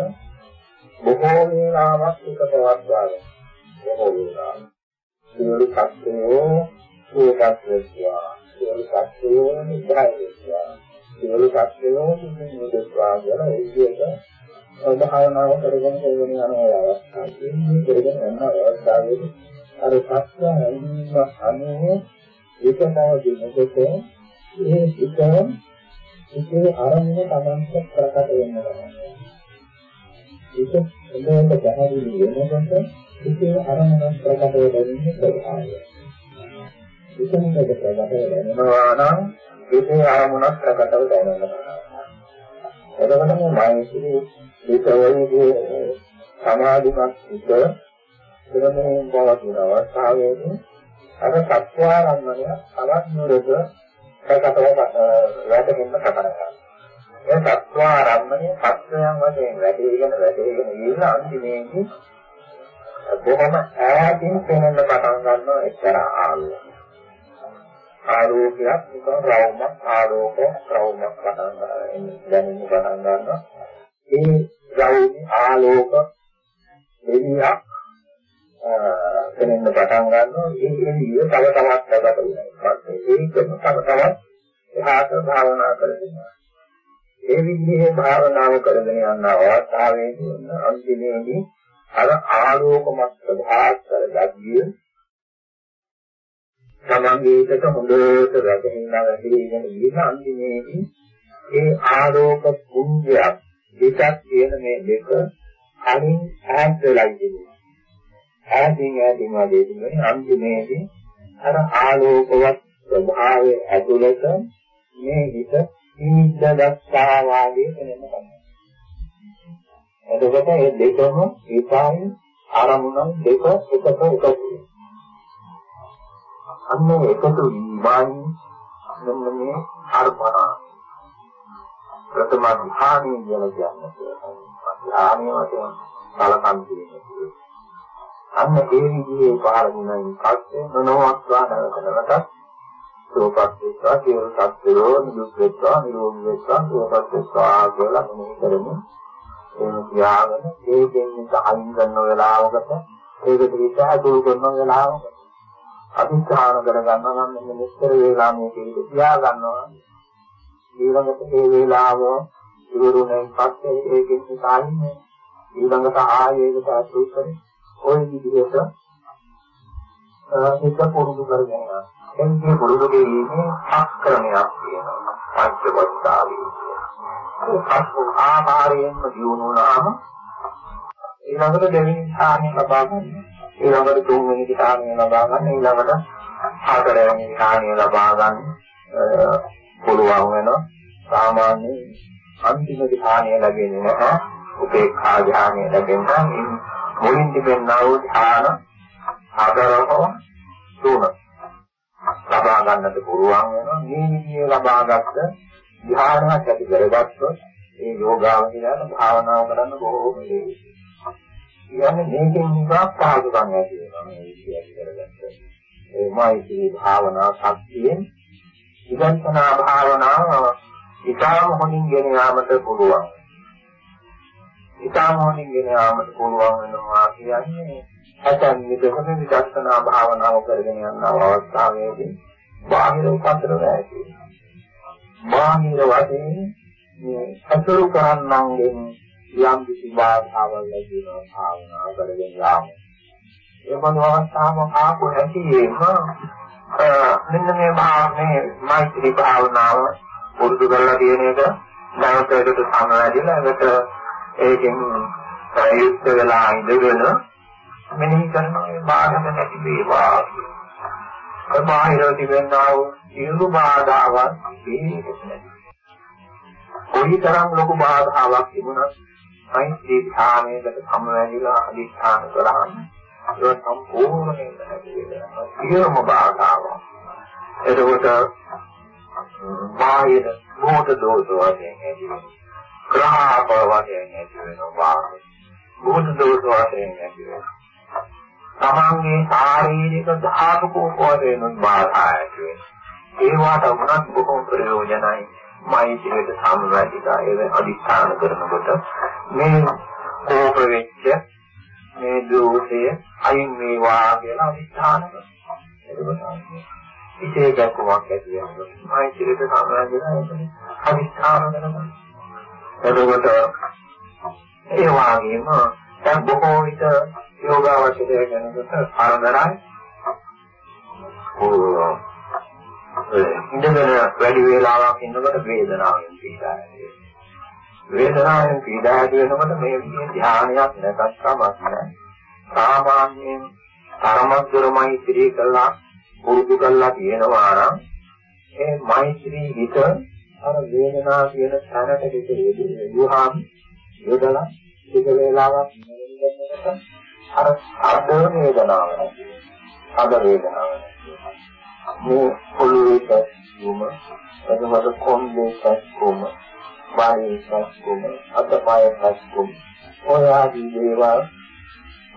බොහෝ වේලාවක් එක පවත්වාගෙන බොහෝ වේලාවක්. සියලු සත්‍යෝ සුවපත් වෙනවා සියලු සත්‍යෝ නිරය වෙනවා සියලු සත්‍යෝ නිදෙස්වා කියලා ඒ විදිහට භාවනාව කරගෙන කරගෙන යන අවස්ථාවේ මේ කරගෙන යන අවස්ථාවේදී අර සත්‍ය හැඟීම අනුව ඒකතාව දෙනකොට ඒ සිතම ඒකේ ආරම්භය තමන්ට ප්‍රකට වෙන්න තමයි. ඒක හොඳට පැහැදිලි වෙනකොට ඒකේ ආරම්භය ප්‍රකට වෙන්නේ ප්‍රකාශය. ඒකෙන්ද ප්‍රකට වෙනවා නම් ඒකේ ආරම්භය ප්‍රකටව දැනෙනවා. එතකොට මේ මානසික ඒකවලදී සමාධිමත් සිත දෙවනේ පවතින අවස්ථාවේදී අර සත්‍යාරම්මණය තවත් නුරක ප්‍රකටව වැටෙන්න පටන් ගන්නවා. ඒ සත්‍වාරම්මණය සත්‍යයන් වශයෙන් වැඩිගෙන වැඩිගෙන ගිහින් අන්තිමේදී බොහොම ඈතින් පෙනෙන්න පටන් ගන්නවා එක්තරා ආලෝකයක්. ආලෝකයක් නිකන් රවුමක් ආලෝක රවුමක් පටන් ගන්න දැනෙන්න පටන් ගන්නවා. ඒ රවුමේ ආලෝක එළියක් පෙනෙන්න පටන් ගන්නවා. ඒ එළිය තව තවත් ප්‍රකට වෙනවා. ඒකම තව තවත් එහාට භාවනා කරගෙන ඒ විදිහේ භාවනාව කරගෙන යන අවස්ථාවේදී අන්තිමේදී අර ආලෝකමත් ප්‍රභාස්තර ගතිය සමංගීතක හොඳට වැටෙනවා වැටෙගෙන ඉන්න අන්තිමේදී ඒ ආලෝක පුඤ්ජයක් දෙකක් කියන මේ දෙක කලින් ඈත් වෙලා ඉන්නේ. ඈතින් ඈතින් වගේ ඉන්නේ අන්තිමේදී අර ආලෝකවත් ස්වභාවය ඇතුළත මේ හිත නිද්ද දස්සා වාගේ වෙනවා. එතකොට මේ දෙකම ඒකායි ආරමුණ දෙක එකක එකතු අන්න එකතු වීමයි මෙන්න මේ අර්පණ. ප්‍රථම ධානය කියලා කියන්නේ ධානය වශයෙන් බලකම් කියන්නේ. අන්න ඒ විදිහේ පාරමිතයන් පස්සේ නොනවත්වා නැවතනකට සෝපත් වෙත්වා සියලු සත්ත්වෝ නිදුක් වෙත්වා නිරෝගී වෙත්වා සෝපත් වෙත්වා කියලා මෙනෙහි කරමින් එහෙම කියාගෙන ඒකෙන් අයින් කරන වෙලාවකට ඒකට හිත අදුරු කරන වෙලාවකට අධිෂ්ඨාන කරගන්නවා නම් මෙන්න මෙච්චර වේලා මේක හිත තියා ගන්නවා. ඊළඟට ඒ වේලාව ඉවරුණෙන් පස්සේ ඒකෙන් හිත අයින්නේ ඊළඟට ආයෙකට අසුර කරේ. ওই විදිහට හිත පුරුදු කරගෙන යනවා. එන්නේ පුරුදු කිරීමේ අක්‍රමයක් තියෙනවා. පංචවත්තාවේ. ඒ පස්ව ආකාරයෙන්ම දියුණු වුණාම ඊළඟට දෙවෙනි ස්ථානය ලබා ගන්න. ඊළඟට තුන්වෙනි ස්ථානය ලබා ගන්න. ඊළඟට හතරවෙනි ස්ථානය ලබා ගන්න පුළුවන් වෙනවා. සාමාන්‍ය අන්තිම ධ්‍යානය ලැබෙන්නේ නැහැ. උපේක්ඛා ධ්‍යානය ලැබෙනවා. මුලින් තිබෙනා වූ ධ්‍යාන හතරම තුන ලබා ගන්නට පුළුවන් වෙනවා. මේ විදිහේ ලබාගත් ධ්‍යානයක් ඇති කරගත්තොත් ඒ යෝගාවචරයට භාවනාව කරන්න බොහෝම ලේසියි. කියන්නේ මේකෙන් නිකා පහසුකම් ඇති වෙනවා මේ විදිහ ඇති කරගත්ත. ඒ මෛත්‍රී භාවනා ශක්තියෙන් විදර්ශනා භාවනාව ඉතාම හොඳින් ගෙන යාමට පුළුවන්. ඉතාම හොඳින් ගෙන යාමට පුළුවන් වෙනවා කියන්නේ ඇතන් විදක විදර්ශනා භාවනාව කරගෙන යන අවස්ථාවේදී බාහිර උපද්‍රව ඇති. බාහිර වශයෙන් මේ අසුරු කරන්නන්ගෙන් යම් කිසි බාධාවල් ලැබෙනවා භාවනා කරගෙන යාම. ඒ වගේ අවස්ථාවක ආපු හැටියෙම මෙන්න මේ භාවනේ මෛත්‍රී භාවනාව පුරුදු කරලා තියෙන එක නැවතකට සමවැදිලා ඒකට ඒකෙන් ප්‍රයුක්ත වෙලා ඉඳගෙන මෙනෙහි කරන මේ බාධක නැති වේවා. ඒ බාහිර තිබෙනා වූ සියලු බාධාවන් පිළිගන්නේ. කොයිතරම් ලොකු බාධාවක් තිබුණත් මෛත්‍රී ධානයකට සමවැදිලා අධිෂ්ඨාන කරාම ඒක සම්පූර්ණයෙන් නැති වෙනවා. සියලුම බාධාවන්. එතකොට බාහිර මොහොත දෝෂ වශයෙන් ඇති වෙනවා. ග්‍රහාප වශයෙන් ඇති වෙනවා බාහිර. මොහොත දෝෂ වශයෙන් ඇති වෙනවා. තමන්ගේ ශාරීරික ධාතු කෝපයෙන් බාධා ඇති වෙනවා. ඒවට වුණත් බොහෝ ප්‍රයෝජනයි. මෛත්‍රියට සම්වැදිතා ඒ අදිස්ථාන කරනකොට මේ කෝප වෙච්ච මේ දෝෂය අයින් වේවා කියලා අදිස්ථාන කරනවා. ඉතේ ගැක්කමක් ඇති වෙනවා. මෛත්‍රියට සම්වැදිතා ඒක අදිස්ථාන කරනවා. එතකොට ඒ වගේම දැන් බොහෝ විට යෝගාවචරය ගැනකට ආරම්භරයි. ඕ ඉඳගෙන වැඩි වේලාවක් ඉන්නකොට වේදනාවෙන් පීඩා ඇති වේදනාවෙන් පීඩා ඇති වෙනකොට මේ විදිහේ ධානයක් නැතත් කමක් නැහැ. සාමාන්‍යයෙන් තරමද්දර මෛත්‍රී කළා පුරුදු කළා කියනවා නම් ඒ මෛත්‍රී හිත අර වේදනාව කියන තැනට දෙකේ යොහාම යොදලා ටික වේලාවක් ඉන්නකොට අර අද වේදනාව නැති. අද වේදනාව නැති. මේ පොළොවේ පැස්කුම එතකොට කොන්දේ පැස්කුම බාහිර පැස්කුම අතපය පැස්කුම ඔය ආදී දේවල්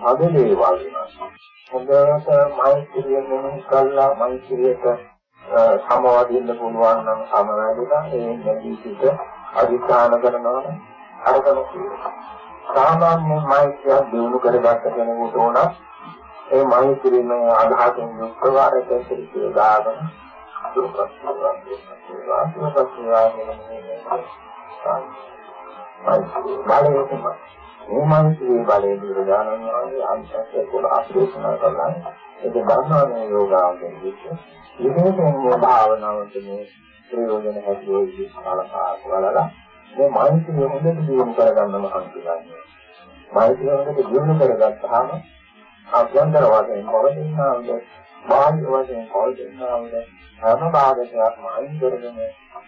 අද දේවල් හොඳට මෛත්‍රිය මෙහෙම කළා මෛත්‍රියට සමවදින්න පුළුවන් නම් සමවැදලා ඒ නැති සිට අධිෂ්ඨාන කරනවා අරගෙන සාමාන්‍ය මෛත්‍රිය දිනු කරගත්ත කෙනෙකුට උනත් ඒ මෛත්‍රීමය අදහසින් යුක්තව අර දෙසිතේ දාගෙන මේ මෛත්‍රී බලයේ බුදුදානන් වහන්සේ අන්තස්ස කුල අපේක්ෂා කරලා ඒක ධර්මයේ යෝගාවෙන් විශ්ව විශේෂයෙන් මේ භාවනාවට මේ ප්‍රයෝජන හැටියට විස්තරලා වලලා මේ මෛත්‍රිය හොඳට දියුණු කරගන්න මහන්සි ගන්නවා. මෛත්‍රිය හොඳට දියුණු කරගත්තාම අභ්‍යන්තර වශයෙන් පවතිනාවද බාහිර වශයෙන් පවතිනාවද හැම භාගයක්ම අයින් කරගෙන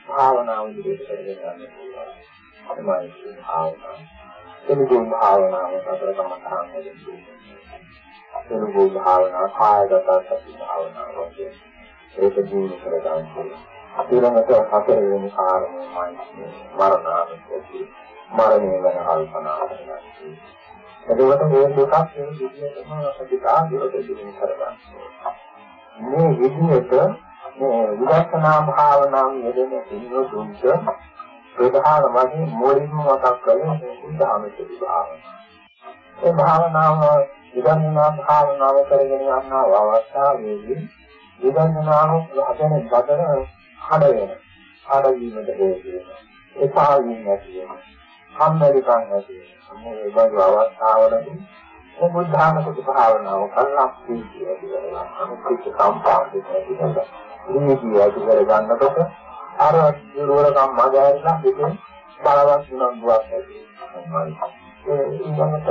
භාවනාව ඉදිරියට කරගෙන යන්න පුළුවන්. තමයි භාවනාව. එනිකුල් භාවනාව අතර කමතරන් වෙන්නේ. එනිකුල් භාවනාව කායගත සති භාවනාව වගේ ඒක දිනු කර ගන්න පුළුවන්. ඊළඟට හතර වෙනි කාරණේමයි මරණානුස්සතිය. මරණය ගැන කල්පනා කරනවා. එතකොට මේ දෙකක් මේ විදිහටම ප්‍රතිකාරයට දිනු කරගන්න. මේ විදිහට මේ විදර්ශනා භාවනාව යෙදෙන සිංහතුන්ට ප්‍රධාන වශයෙන් මුලින්ම මතක් කළේ මේ බුද්ධාමසති භාවනාව. ඒ භාවනාව විදර්ශනා භාවනාව කරගෙන යන අවස්ථාවේදී විදර්ශනාව හදන බදර හඩ වෙන. හඩ වීමද හේතු වෙනවා. එපා වීම ඇති වෙනවා. සම්මරිකම් ඇති වෙනවා. මේ බඳු අවස්ථාවලදී මේ බුද්ධානුස්සති භාවනාව කල්ලාක් කීකිය කියලා අනුකූල සම්පාදිත කියලා. ඉන්නේ කිය කරගන්නකොට අර දුරවරකම් මගහැරලා ඉතින් බලවත් උනන්දුවක් ඇති වෙනවා. ඒ ඊළඟට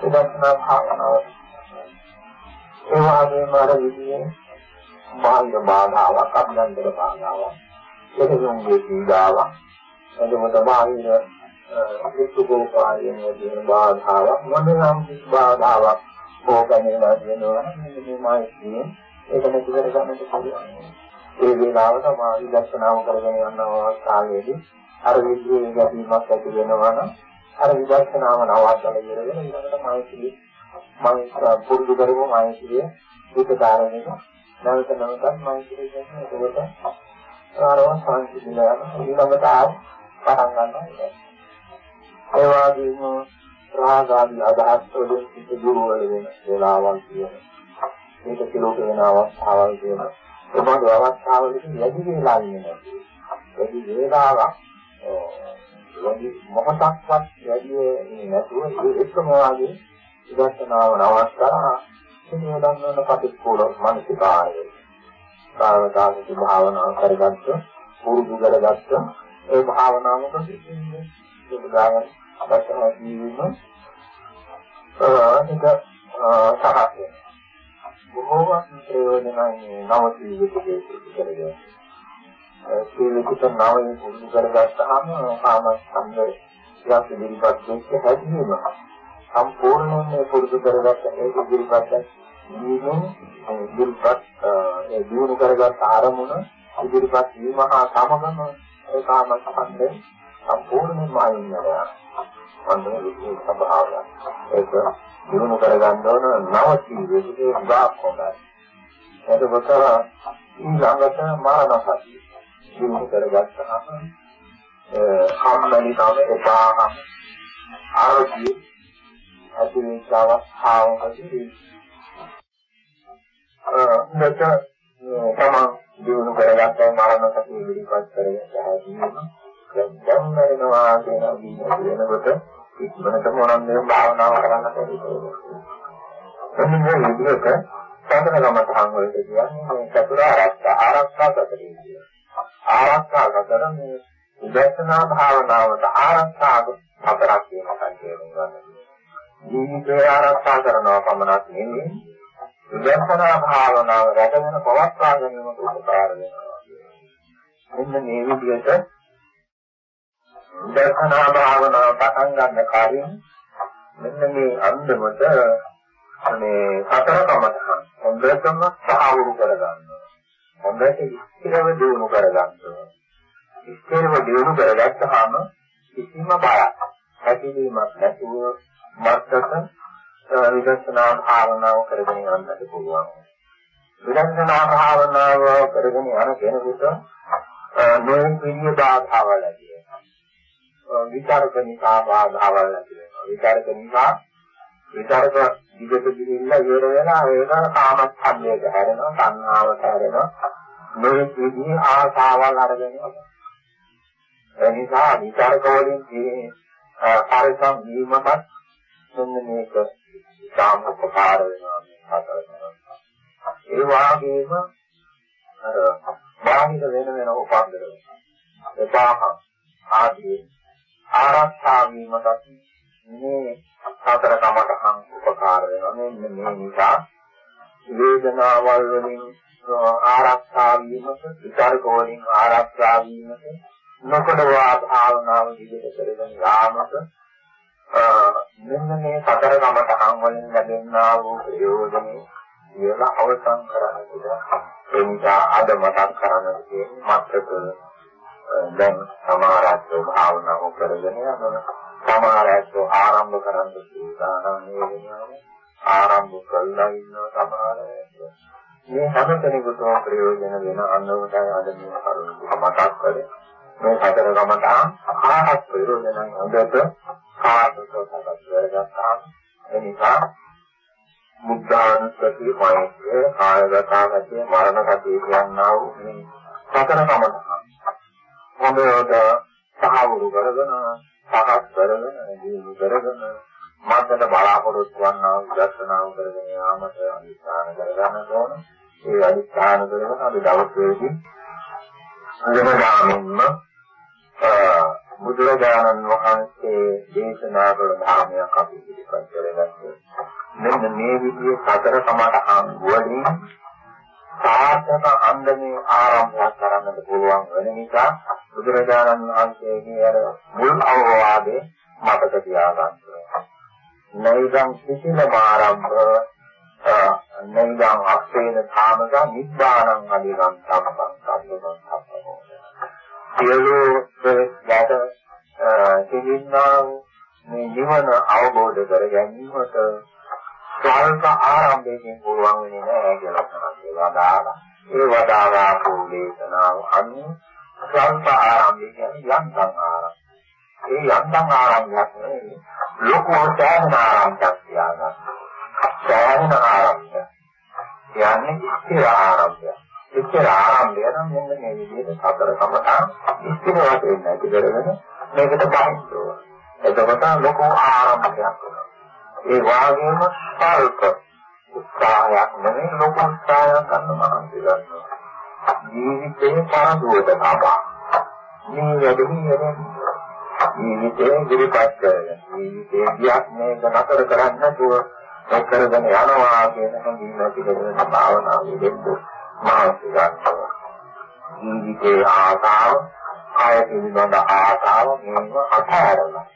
විදර්ශනා භාවනාව. ඒ වගේම අර විදිහේ බාහිර බාධාවක් අභ්‍යන්තර බාධාවක් එතකොටගේ පීඩාවක් එතකොට බාහිර දුක්ඛෝපායන කියන බාධාවක් මොනනම් බාධාවක් ඕකනේ නැතිවෙනවා මේ මායිතිය ඒක නැති කර ගන්නට පුළුවන්. ඒ වේලාවට මා විදර්ශනාව කරගෙන යන අවස්ථාවේදී අර විදිහේ ගැටීමක් ඇති වෙනවා නම් අර විදර්ශනාව නවත්තලා ඉවරගෙන ඊළඟට මායිතිය මම පුරුදු කරමු මායිතිය උපකාරණයක නැවත නැවතත් මෛත්‍රී කියන්නේ එතකොට ආරව සංසිඳන ඊළඟට ආව පටන් ගන්නවා. ඒ වගේම රාගාදී අදහස් වලින් සිට දුර්වල වෙන වේලාවල් තියෙනවා. මේක කිලෝක වෙන අවස්ථාවල් තියෙනවා. ඒ වගේ අවස්ථාවලදී වැඩි වේලා ඉන්නවා. වැඩි වේලාවක් වැඩි මොහොතක්වත් වැඩි නැතුව ඒ එකම වාගේ ඉවස්සනාව නවත්තලා මේ දන්නවන පටික්කුල මානසිකාරය. සාවධානික භාවනාව කරගත්ත, පුරුදු කරගත්ත ඒ භාවනාවක සිටින්නේ සුදුදායන අපතන ජීවීම ඒක සහය. බොහෝම ප්‍රයෝජනයි නව ජීවිතයේ කරගෙන. සීලකුත නවයෙන් පුරුදු කරගත්තාම කාම සංගය යක් ඉදිරිපත් වෙච්ච හැදීම සම්පූර්ණයෙන් පුරුදු කරගත්ත ඒක ඉදිරිපත් වීමෙන් ඉදිරිපත් ඒ දිනු කරගත් ආරමුණ ඉදිරිපත් වීම හා සමගම ඒ කාම සම්බන්ධයෙන් සම්පූර්ණයෙන්ම ආයෙනවා. අන්නේ විදිහේ ස්වභාවය. ඒක දිනු කරගන්න ඕන නව ජීවිතයේ ගාක් හොඳයි. එතකොට ඊළඟට මරණ සතිය දිනු කරගත්තාම ඒ කම්මැලි තම එපාම ආරෝග්‍ය ඇති වෙච්ච අවස්ථාවකදී මෙත තමන් දිනු කරගත්ත මරණ සතිය විදිහට කරගෙන යහදීම දැන් මරනවා කියන විදිහට ඉක්මනට මොනනම් මේ භාවනාව කරන්න බැහැ. එන්න මේ විදිහට සතරගම තහන් වලට කියන්නේ මේ චතුරාර්ය ආරක්ෂා කරගෙන කියන. ආරක්ෂා කරන මේ විදර්ශනා භාවනාවට ආරක්ෂා හතරක් වෙනවා කියන එක. ජීවිතය ආරක්ෂා කරනවා පමණක් නෙමෙයි විදර්ශනා භාවනාව රැකගෙන පවත්වා ගැනීමට උපකාර වෙනවා. මෙන්න මේ විදිහට විදර්ශනා භාවනාව පටන් ගන්න කලින් මෙන්න මේ අන්දමට මේ සතර කමතහන් හොඳටම සාහවුරු කරගන්නවා. හොඳට ඉස්තිරව දිනු කරගන්නවා. ඉස්තිරව දිනු කරගත්තාම කිසිම බයක් ඇතිවීමක් නැතුව මත්තක විදර්ශනා භාවනාව කරගෙන යන්නත් පුළුවන්. විදර්ශනා භාවනාව කරගෙන යන කෙනෙකුට මේ පිළිය බාධාවල් ඇති වෙනවා. විචාරක නිසා බාධාවල් ඇති වෙනවා. විචාරක නිසා විචාරක දිගට ගිහිල්ලා ඉවර වෙලා ඒක කාමච්ඡන්දයට හැරෙනවා, සංහාවට හැරෙනවා. මේ විදිහේ ආසාවල් අරගෙන යනවා. ඒ නිසා විචාරක වලින් පරිසම් වීමවත් මෙන්න මේක ඉතාම උපකාර වෙනවා මේ හතර ඒ වාගේම අර බාහිර වෙන වෙන උපන්දර එපාහ ආදී ආරක්ෂා වීමකට මේ හතර කමටහන් උපකාර වෙනවා. මෙන්න මේ නිසා වේදනාවල් වලින් ආරක්ෂා වීමට විචාරක වලින් ආරක්ෂා වීමට නොකඩවා භාවනාව විදිහට කරගෙන යාමට මෙන්න මේ සතර කමතහන් වලින් ලැබෙනා වූ ප්‍රයෝජනේ කියලා අවසන් කරන්න කියලා. ඒ නිසා අද මතක් කරන්න තියෙන්නේ මත්තක දැන් සමාරත්ව භාවනාව කරගෙන යනවා. සමාරත්ව ආරම්භ කරන්න සූදානම් වෙනවා. ආරම්භ කළා ඉන්න සමාරත්ව. මේ හැම කෙනෙකුටම ප්‍රයෝජන වෙන අන්නවටයි අද මේ කරුණ මතක් කරේ. මේ සතර කමතහන් ආහත් ප්‍රයෝජනයි හොඳට කාර්යසෝතකට කරගත්තාම එනිසා මුද්දානුස්සතිය මෛත්‍රිය කායගතාගතිය මරණ ගතිය කියනා වූ මේ සතර කමතහන් හොඳට සහවුරු කරගෙන සහස් කරගෙන දිනු කරගෙන මන්දට බලාපොරොත්තු වන්නා විදර්ශනාව කරගෙන යාමට අනිස්ථාන කරගන්න ඕන. ඒ අනිස්ථාන කරගෙන අපි දවසේදී අදමගාමින්ම බුදුරජාණන් වහන්සේ දේශනා කළ ධර්මයක් අපි ඉදිරිපත් කරගත්තා. මෙන්න මේ විදිහේ සතර සමාධිහන් වලින් සාර්ථක අන්දමේ ආරම්භයක් කරන්නට පුළුවන් වෙන නිසා බුදුරජාණන් වහන්සේගේ අර මුල් අවවාදේ මතක තියාගන්න. නෛදං කිසිම ආරම්භ නෛදං අක්ෂේන ධාමක නිබ්බාණං අධිගම් සම්පං සම්බුද්ධං සම්පෝ. සියලු යට සිහින්නා මේ නිවන අවබෝධ කර ගැනීමට ස්වල්ප ආරම්භයෙන් පුළුවන් වෙන්නේ නැහැ කියලා තමයි වදාලා. ඒ වදාලා පොදේශනාව අනුව ස්වල්ප ආරම්භය කියන්නේ යන්තම් ආරම්භය. ඒ යන්තම් ආරම්භයක් නෙවෙයි ලොකු සෑහෙන ආරම්භයක් තියාගන්න. සෑහෙන ආරම්භය. කියන්නේ ස්ථිර ආරම්භය. ස්ථිර ආරම්භය නම් මෙන්න මේ විදිහට සතර සමතා ස්ථිර වශයෙන් නැති කරගෙන මේකට බහින්න ඕන. එතකොට ලොකු ආරම්භයක් වෙනවා. ඒ වාගේම ස්වල්ප උත්සාහයක් නෙවෙයි ලොකු උත්සාහයක් ගන්න මහන්සි ගන්නවා. ජීවිතේ පාදුවට තබා මේ වැඩි ජීවිතේ ඉදිරිපත් කරගෙන ජීවිතේ ගියක් මේක නතර කරන්න නැතුව කරගෙන යනවා කියන හැඟීම ඇති කරගෙන භාවනාවේ දෙන්න මහන්සි ගන්නවා. ජීවිතේ ආසාව, ආය පිළිබඳ ආසාව මේව අත්හැරලා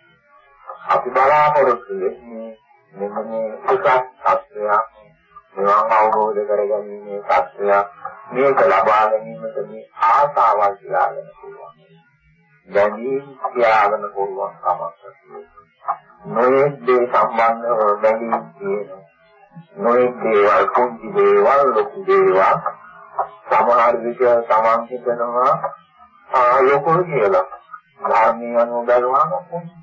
අපි බලාපොරොත්තු වෙන්නේ මෙන්න මේ උසස් තත්ත්වයක් නිවන් අවබෝධ කරගැනීමේ තත්ත්වයක් මේක ලබා ගැනීමට මේ ආසාවල් තියාගෙන පුළුවන්. දැනීම් තියාගෙන පුළුවන් කමක් නොයෙක් දේ සම්බන්ධව බැඳීම් තියෙනවා. නොයෙක් දේවල් කුංචි දේවල් ලොකු දේවල් සමහර විට තමන් හිතනවා ආ ලොකු කියලා. ධර්මීය අනුව බලවම කුංචි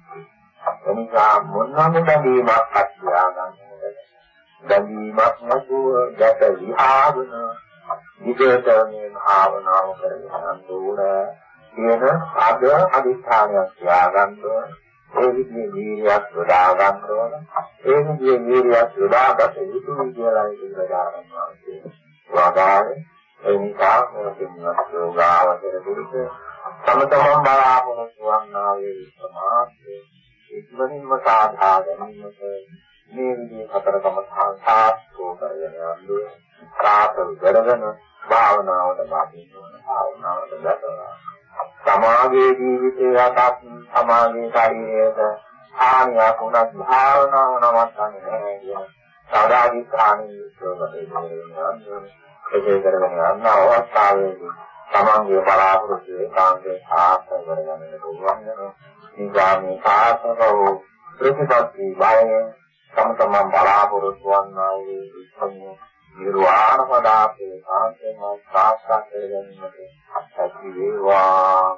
එනිසා මොනම බැඳීමක් අත්‍යා ගන්නද බැඳීමක් නැතුව දැක විහාවන විදේත මේ භාවනාව කරගෙන යන්න ඕන කියන අද අදිස්ථානයක් තියාගන්න ඕන ඒ විදිහේ වීර්යයක් යොදා ගන්න ඕන ඒ විදිහේ වීර්යයක් යොදාගත යුතුයි කියලා ඉතිරදාරන් වාසේ වදාළේ ඒ නිසා මොකද යෝගාවචර දුරිත තම තමන් බලාපොරොත්තු වන්නා වේ සමාධිය ඉක්මනින්ම සාධා ගැනීමට මේ විදිහේ හතරකම සාස්ත්‍රෝ කරගෙන යන්නේ සාතල් කරගෙන භාවනාවට බාහින්න ඕන භාවනාවට දැකලා සමාගයේ ජීවිතයේ අතත් සමාගයේ ශරීරයට හානියක් වුණත් භාවනාව නවත්තන්නේ නැහැ කියන සාදාදිස්ථානයේ යුක්තව කටේ කරගෙන යන අවස්ථාවේදී තමන්ගේ බලාපොරොත්තු ඒකාන්තයෙන් සාර්ථක කරගන්න පුළුවන් වෙනවා ඊගාමී සාසනව ප්‍රතිපත්ති බයෙන් තම තමන් බලාපොරොත්තු වන්නා වූ ඉස්මු නිර්වාණ පදාපේ සාන්තම සාක්ෂාත් කරගන්නට හැකි වේවා